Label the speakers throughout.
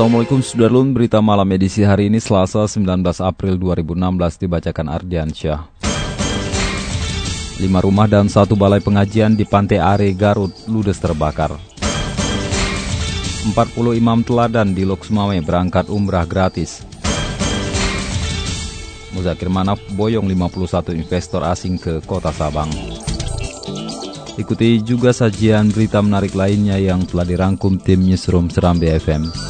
Speaker 1: Assalamualaikum Sudarlun, berita malam edisi hari ini Selasa 19 April 2016 dibacakan Ardian Syah. Lima rumah dan satu balai pengajian di Pantai Are, Garut, ludes terbakar. 40 imam teladan di Loksmawe berangkat umrah gratis. Muzakir Manaf boyong 51 investor asing ke kota Sabang. Ikuti juga sajian berita menarik lainnya yang telah dirangkum tim Newsroom Seram BFM.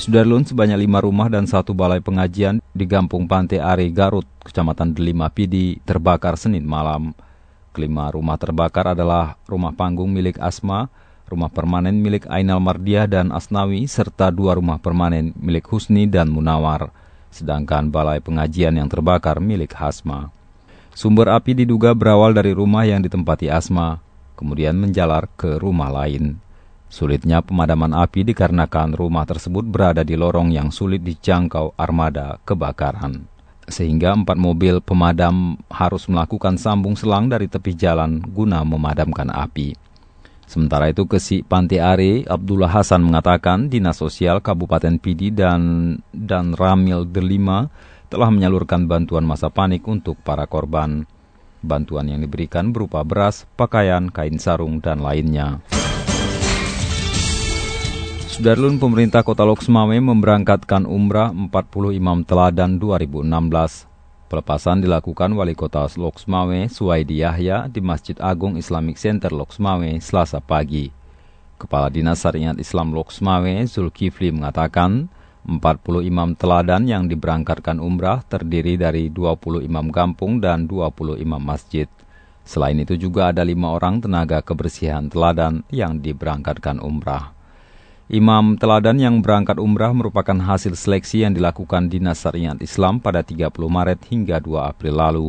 Speaker 1: Sudarlun sebanyak lima rumah dan satu balai pengajian di Gampung Pantai Are, Garut, Kecamatan Delima Pidi, terbakar Senin malam. Kelima rumah terbakar adalah rumah panggung milik Asma, rumah permanen milik Ainal Mardiah dan Asnawi, serta dua rumah permanen milik Husni dan Munawar. Sedangkan balai pengajian yang terbakar milik Hasma. Sumber api diduga berawal dari rumah yang ditempati Asma, kemudian menjalar ke rumah lain. Sulitnya pemadaman api dikarenakan rumah tersebut berada di lorong yang sulit dijangkau armada kebakaran. Sehingga empat mobil pemadam harus melakukan sambung selang dari tepi jalan guna memadamkan api. Sementara itu Kesi Panti Are, Abdullah Hasan mengatakan Dinas Sosial Kabupaten Pidi dan, dan Ramil Delima telah menyalurkan bantuan masa panik untuk para korban. Bantuan yang diberikan berupa beras, pakaian, kain sarung, dan lainnya. Sudarlun pemerintah kota Loksmawe memberangkatkan umrah 40 imam teladan 2016. Pelepasan dilakukan wali kota Loksmawe Suwaidi Yahya di Masjid Agung Islamic Center Loksmawe selasa pagi. Kepala Dinas Syariat Islam Loksmawe Zulkifli mengatakan 40 imam teladan yang diberangkatkan umrah terdiri dari 20 imam kampung dan 20 imam masjid. Selain itu juga ada lima orang tenaga kebersihan teladan yang diberangkatkan umrah. Imam teladan yang berangkat umrah merupakan hasil seleksi yang dilakukan Dinas Syariat Islam pada 30 Maret hingga 2 April lalu.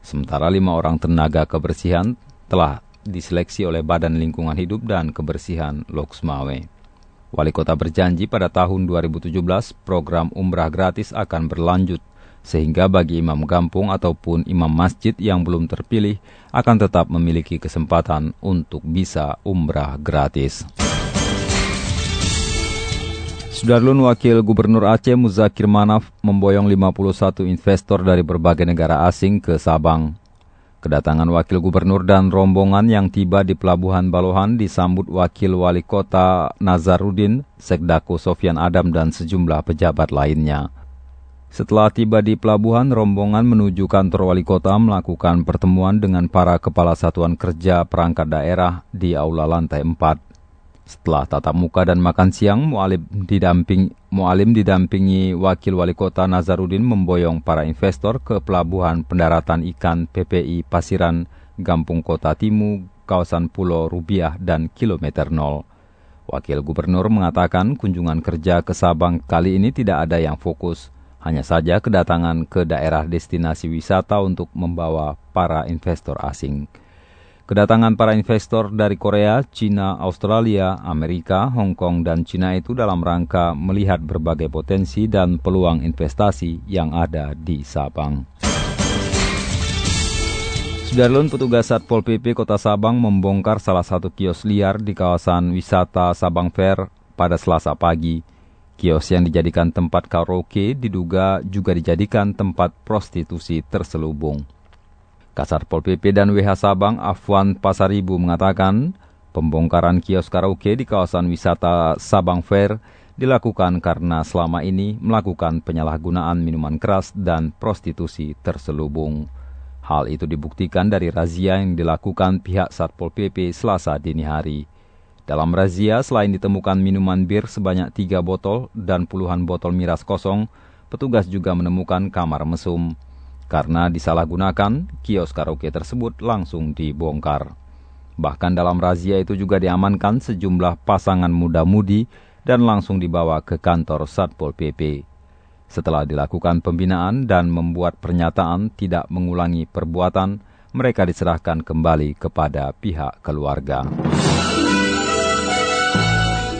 Speaker 1: Sementara lima orang tenaga kebersihan telah diseleksi oleh Badan Lingkungan Hidup dan Kebersihan Loksmawe. Wali kota berjanji pada tahun 2017 program umrah gratis akan berlanjut, sehingga bagi imam kampung ataupun imam masjid yang belum terpilih akan tetap memiliki kesempatan untuk bisa umrah gratis. Sudarlun Wakil Gubernur Aceh Muzakir Manaf memboyong 51 investor dari berbagai negara asing ke Sabang. Kedatangan Wakil Gubernur dan rombongan yang tiba di Pelabuhan Balohan disambut Wakil Wali Kota Nazarudin, Sekdako Sofian Adam dan sejumlah pejabat lainnya. Setelah tiba di pelabuhan, rombongan menuju kantor wali kota melakukan pertemuan dengan para kepala satuan kerja perangkat daerah di aula lantai 4. Setelah tatap muka dan makan siang, Mualim didamping, Mualim didampingi Wakil Wali Kota Nazarudin memboyong para investor ke Pelabuhan Pendaratan Ikan PPI Pasiran, Gampung Kota Timu, kawasan Pulau Rubiah, dan Kilometer Nol. Wakil Gubernur mengatakan kunjungan kerja ke Sabang kali ini tidak ada yang fokus, hanya saja kedatangan ke daerah destinasi wisata untuk membawa para investor asing. Kedatangan para investor dari Korea, China, Australia, Amerika, Hong Kong, dan China itu dalam rangka melihat berbagai potensi dan peluang investasi yang ada di Sabang. Sudarlun petugas Satpol PP Kota Sabang membongkar salah satu kios liar di kawasan wisata Sabang Fair pada selasa pagi. Kios yang dijadikan tempat karaoke diduga juga dijadikan tempat prostitusi terselubung. Kasar Pol PP dan WH Sabang Afwan Pasaribu mengatakan pembongkaran kios karaoke di kawasan wisata Sabang Fair dilakukan karena selama ini melakukan penyalahgunaan minuman keras dan prostitusi terselubung. Hal itu dibuktikan dari razia yang dilakukan pihak Satpol PP selasa dini hari. Dalam razia, selain ditemukan minuman bir sebanyak tiga botol dan puluhan botol miras kosong, petugas juga menemukan kamar mesum. Karena disalahgunakan, kios karaoke tersebut langsung dibongkar. Bahkan dalam razia itu juga diamankan sejumlah pasangan muda-mudi dan langsung dibawa ke kantor Satpol PP. Setelah dilakukan pembinaan dan membuat pernyataan tidak mengulangi perbuatan, mereka diserahkan kembali kepada pihak keluarga.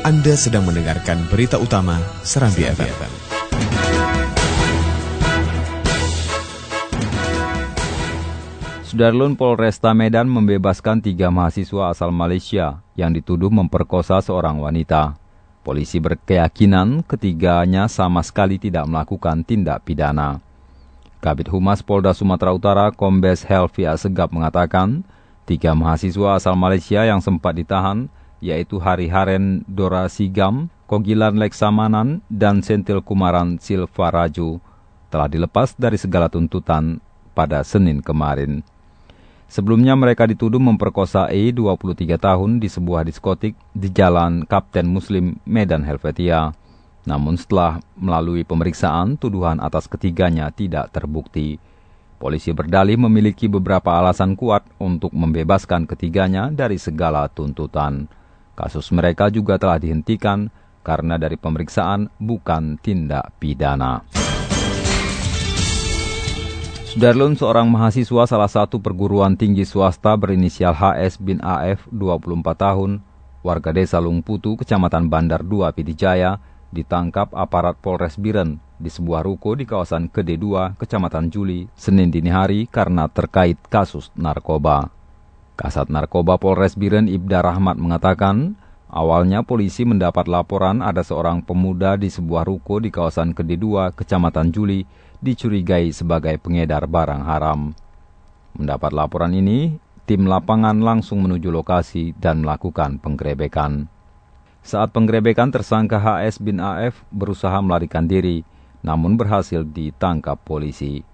Speaker 2: Anda sedang mendengarkan berita utama Serambi FM.
Speaker 1: Sudarlun Polresta Medan membebaskan tiga mahasiswa asal Malaysia yang dituduh memperkosa seorang wanita. Polisi berkeyakinan ketiganya sama sekali tidak melakukan tindak pidana. Kabit Humas Polda Sumatera Utara Kombes Helvi Segap mengatakan, tiga mahasiswa asal Malaysia yang sempat ditahan, yaitu Hari Haren Dora Sigam, Kogilan Leksamanan, dan Sentil Kumaran Silvaraju, telah dilepas dari segala tuntutan pada Senin kemarin. Sebelumnya mereka dituduh memperkosa E 23 tahun di sebuah diskotik di Jalan Kapten Muslim, Medan, Helvetia. Namun setelah melalui pemeriksaan, tuduhan atas ketiganya tidak terbukti. Polisi berdalih memiliki beberapa alasan kuat untuk membebaskan ketiganya dari segala tuntutan. Kasus mereka juga telah dihentikan karena dari pemeriksaan bukan tindak pidana. Darlun, seorang mahasiswa salah satu perguruan tinggi swasta berinisial HS bin AF, 24 tahun, warga desa Lungputu, kecamatan Bandar 2, Pidijaya, ditangkap aparat Polres Biren di sebuah ruko di kawasan Kede 2, kecamatan Juli, Senin dini hari karena terkait kasus narkoba. Kasat Narkoba Polres Biren Ibda Rahmat mengatakan, awalnya polisi mendapat laporan ada seorang pemuda di sebuah ruko di kawasan Kede 2, kecamatan Juli, dicurigai sebagai pengedar barang haram. Mendapat laporan ini, tim lapangan langsung menuju lokasi dan melakukan penggerebekan. Saat penggerebekan tersangka HS bin AF berusaha melarikan diri, namun berhasil ditangkap polisi.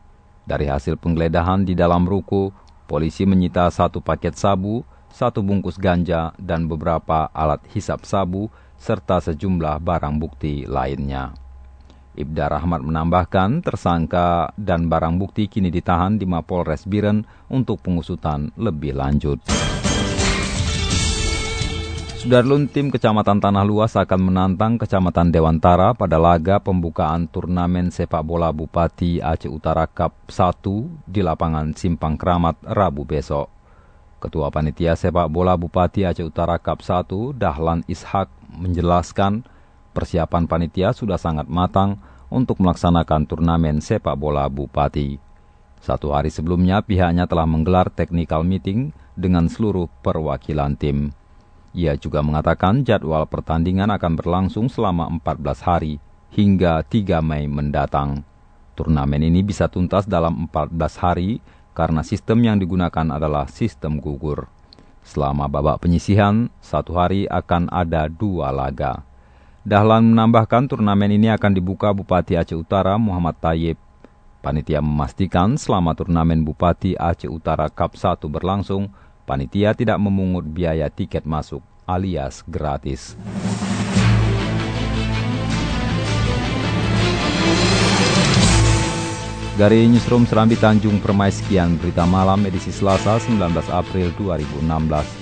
Speaker 1: Dari hasil penggeledahan di dalam ruko, polisi menyita satu paket sabu, satu bungkus ganja, dan beberapa alat hisap sabu, serta sejumlah barang bukti lainnya. Ibda Rahmat menambahkan tersangka dan barang bukti kini ditahan di Mapolres Biren untuk pengusutan lebih lanjut. Sudarlun tim Kecamatan Tanah Luas akan menantang Kecamatan Dewantara pada laga pembukaan turnamen sepak bola Bupati Aceh Utara Cup 1 di lapangan Simpang Keramat Rabu besok. Ketua Panitia Sepak Bola Bupati Aceh Utara Cup 1, Dahlan Ishak, menjelaskan Persiapan panitia sudah sangat matang untuk melaksanakan turnamen sepak bola Bupati. Satu hari sebelumnya pihaknya telah menggelar technical meeting dengan seluruh perwakilan tim. Ia juga mengatakan jadwal pertandingan akan berlangsung selama 14 hari hingga 3 Mei mendatang. Turnamen ini bisa tuntas dalam 14 hari karena sistem yang digunakan adalah sistem gugur. Selama babak penyisihan, satu hari akan ada dua laga. Dahlan menambahkan turnamen ini akan dibuka Bupati Aceh Utara Muhammad Tayyip. Panitia memastikan selama turnamen Bupati Aceh Utara Cup 1 berlangsung, panitia tidak memungut biaya tiket masuk alias gratis. Dari Newsroom Serambi Tanjung Permai sekian berita malam edisi Selasa 19 April 2016.